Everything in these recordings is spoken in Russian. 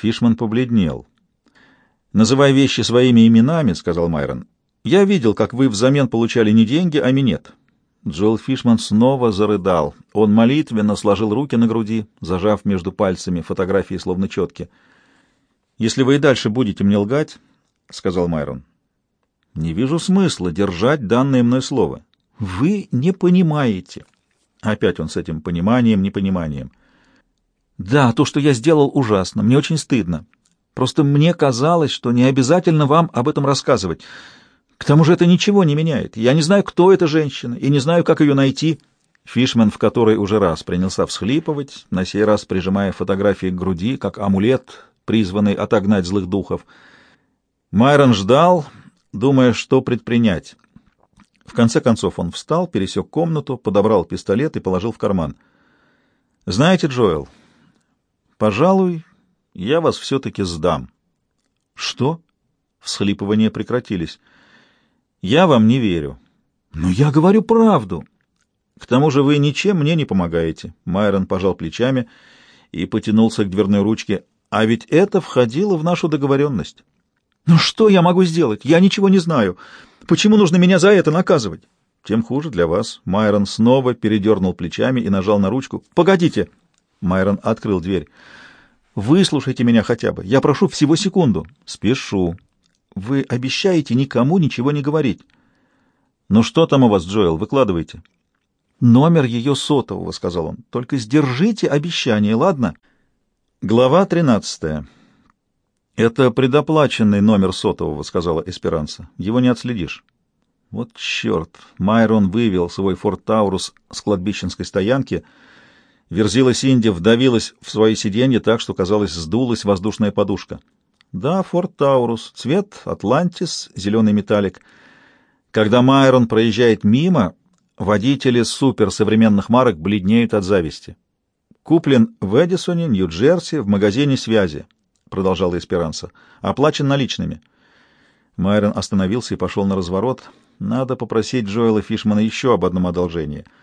Фишман побледнел. «Называй вещи своими именами», — сказал Майрон. «Я видел, как вы взамен получали не деньги, а минет». Джоэл Фишман снова зарыдал. Он молитвенно сложил руки на груди, зажав между пальцами фотографии словно четки. «Если вы и дальше будете мне лгать», — сказал Майрон, — «не вижу смысла держать данное мной слово. Вы не понимаете». Опять он с этим пониманием, непониманием. «Да, то, что я сделал, ужасно. Мне очень стыдно. Просто мне казалось, что не обязательно вам об этом рассказывать. К тому же это ничего не меняет. Я не знаю, кто эта женщина, и не знаю, как ее найти». Фишман в который уже раз принялся всхлипывать, на сей раз прижимая фотографии к груди, как амулет, призванный отогнать злых духов. Майрон ждал, думая, что предпринять. В конце концов он встал, пересек комнату, подобрал пистолет и положил в карман. «Знаете, Джоэл, пожалуй, я вас все-таки сдам. Что? Всхлипывания прекратились. Я вам не верю. Но я говорю правду. К тому же вы ничем мне не помогаете. Майрон пожал плечами и потянулся к дверной ручке. А ведь это входило в нашу договоренность. Ну что я могу сделать? Я ничего не знаю. Почему нужно меня за это наказывать? Тем хуже для вас. Майрон снова передернул плечами и нажал на ручку. Погодите. Майрон открыл дверь. Выслушайте меня хотя бы. Я прошу всего секунду. Спешу. Вы обещаете никому ничего не говорить. Ну что там у вас, Джоэл? Выкладывайте. Номер ее сотового, сказал он. Только сдержите обещание, ладно? Глава тринадцатая. Это предоплаченный номер сотового, сказала Эсперанца. Его не отследишь. Вот черт! Майрон вывел свой форт Таурус с кладбищенской стоянки — Верзила Синди вдавилась в свое сиденье так, что, казалось, сдулась воздушная подушка. Да, Форт Таурус, цвет Атлантис, зеленый металлик. Когда Майрон проезжает мимо, водители суперсовременных марок бледнеют от зависти. Куплен в Эдисоне, Нью-Джерси, в магазине связи, продолжала Эсперанса. Оплачен наличными. Майрон остановился и пошел на разворот. Надо попросить Джоэла Фишмана еще об одном одолжении —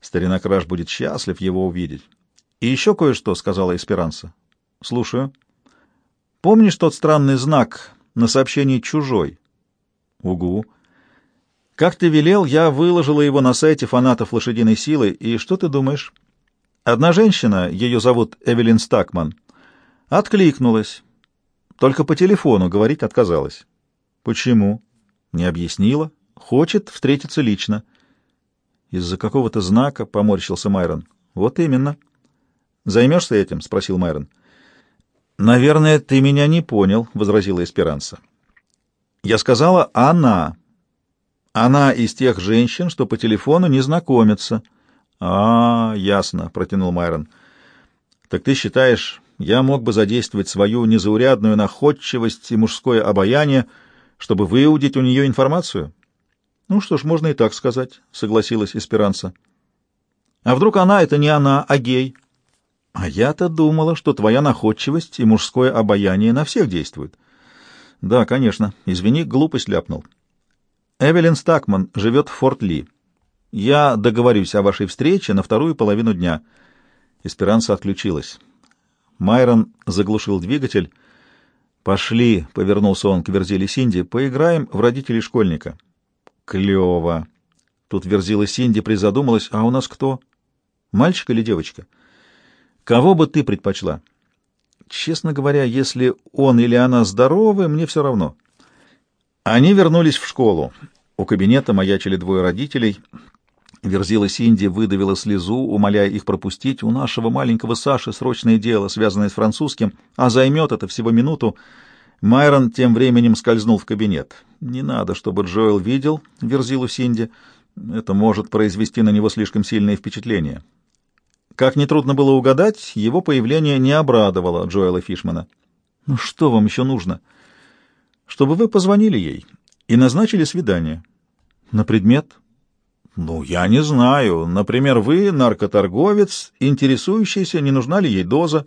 Старина Краш будет счастлив его увидеть. — И еще кое-что, — сказала Эсперанса. — Слушаю. — Помнишь тот странный знак на сообщении «Чужой»? — Угу. — Как ты велел, я выложила его на сайте фанатов лошадиной силы, и что ты думаешь? Одна женщина, ее зовут Эвелин Стакман, откликнулась. Только по телефону говорить отказалась. — Почему? — Не объяснила. Хочет встретиться лично. — из-за какого-то знака поморщился Майрон. Вот именно. Займешься этим? спросил Майрон. Наверное, ты меня не понял, возразила Эсперанса. Я сказала «она». Она из тех женщин, что по телефону не знакомятся. А, ясно, протянул Майрон. Так ты считаешь, я мог бы задействовать свою незаурядную находчивость и мужское обаяние, чтобы выудить у нее информацию? Ну что ж, можно и так сказать, согласилась Эсперанса. А вдруг она это не она, а гей? А я-то думала, что твоя находчивость и мужское обаяние на всех действуют. Да, конечно. Извини, глупость ляпнул. Эвелин Стакман живет в Форт Ли. Я договорюсь о вашей встрече на вторую половину дня. Эсперанса отключилась. Майрон заглушил двигатель. «Пошли», — повернулся он к Верзиле Синди, — «поиграем в родителей школьника». Клево. Тут верзила Синди, призадумалась, а у нас кто? Мальчик или девочка? Кого бы ты предпочла? Честно говоря, если он или она здоровы, мне все равно. Они вернулись в школу. У кабинета маячили двое родителей. Верзила Синди выдавила слезу, умоляя их пропустить. У нашего маленького Саши срочное дело, связанное с французским, а займет это всего минуту. Майрон тем временем скользнул в кабинет. Не надо, чтобы Джоэл видел Верзилу Синди. Это может произвести на него слишком сильное впечатление. Как нетрудно было угадать, его появление не обрадовало Джоэла Фишмана. «Ну что вам еще нужно?» «Чтобы вы позвонили ей и назначили свидание». «На предмет?» «Ну, я не знаю. Например, вы наркоторговец, интересующийся, не нужна ли ей доза».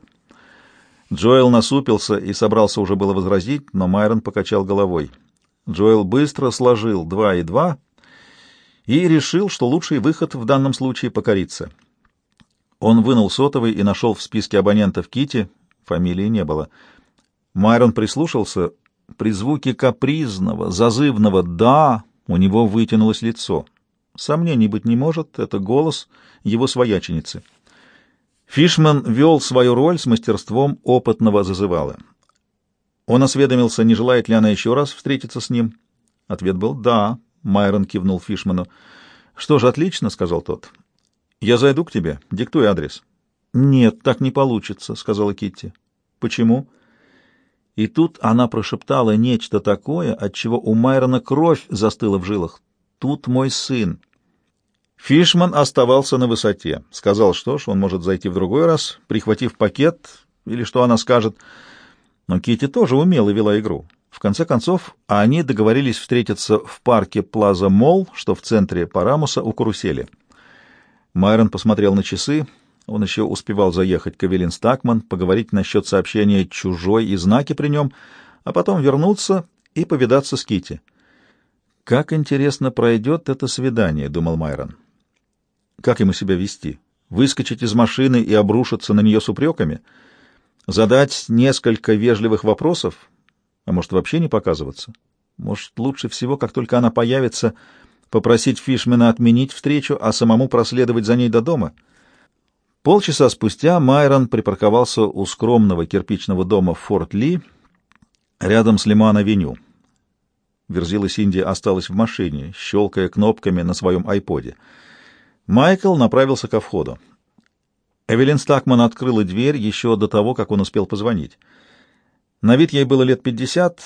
Джоэл насупился и собрался уже было возразить, но Майрон покачал головой. Джоэл быстро сложил два и два и решил, что лучший выход в данном случае — покориться. Он вынул сотовый и нашел в списке абонентов Кити, фамилии не было. Майрон прислушался. При звуке капризного, зазывного «да» у него вытянулось лицо. Сомнений быть не может, это голос его свояченицы. Фишман вел свою роль с мастерством опытного зазывала. Он осведомился, не желает ли она еще раз встретиться с ним. Ответ был «да», — Майрон кивнул Фишману. «Что ж, отлично», — сказал тот. «Я зайду к тебе. Диктуй адрес». «Нет, так не получится», — сказала Китти. «Почему?» И тут она прошептала нечто такое, от чего у Майрона кровь застыла в жилах. «Тут мой сын». Фишман оставался на высоте. Сказал, что ж, он может зайти в другой раз, прихватив пакет, или что она скажет. Но Китти тоже умело вела игру. В конце концов, они договорились встретиться в парке Плаза Молл, что в центре Парамуса у карусели. Майрон посмотрел на часы. Он еще успевал заехать к Эвелин Стакман, поговорить насчет сообщения «чужой» и знаки при нем, а потом вернуться и повидаться с Кити. «Как интересно пройдет это свидание», — думал Майрон. «Как ему себя вести? Выскочить из машины и обрушиться на нее с упреками? Задать несколько вежливых вопросов? А может, вообще не показываться? Может, лучше всего, как только она появится, попросить Фишмена отменить встречу, а самому проследовать за ней до дома?» Полчаса спустя Майрон припарковался у скромного кирпичного дома в Форт Ли рядом с Лиман-авеню. Верзила Синди осталась в машине, щелкая кнопками на своем айподе. Майкл направился ко входу. Эвелин Стакман открыла дверь еще до того, как он успел позвонить. На вид ей было лет пятьдесят,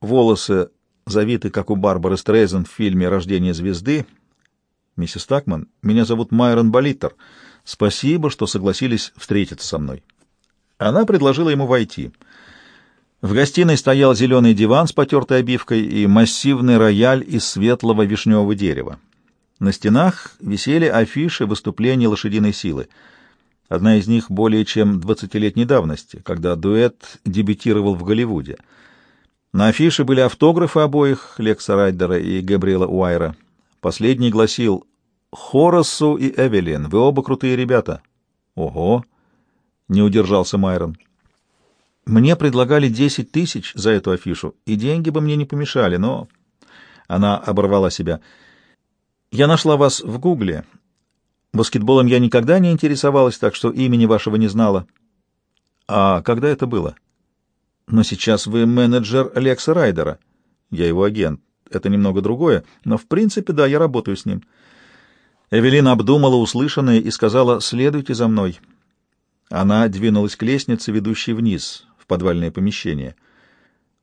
волосы завиты, как у Барбары Стрейзен в фильме «Рождение звезды». «Миссис Стакман, меня зовут Майрон Болиттер». Спасибо, что согласились встретиться со мной. Она предложила ему войти. В гостиной стоял зеленый диван с потертой обивкой и массивный рояль из светлого вишневого дерева. На стенах висели афиши выступлений лошадиной силы. Одна из них более чем двадцатилетней давности, когда дуэт дебютировал в Голливуде. На афише были автографы обоих, Лекса Райдера и Габриэла Уайра. Последний гласил Хорасу и Эвелин, вы оба крутые ребята. Ого! Не удержался Майрон. Мне предлагали десять тысяч за эту афишу, и деньги бы мне не помешали, но... Она оборвала себя. Я нашла вас в Гугле. Баскетболом я никогда не интересовалась, так что имени вашего не знала. А когда это было? Но сейчас вы менеджер Лекса Райдера. Я его агент. Это немного другое, но в принципе, да, я работаю с ним. — Эвелина обдумала услышанное и сказала «Следуйте за мной». Она двинулась к лестнице, ведущей вниз, в подвальное помещение —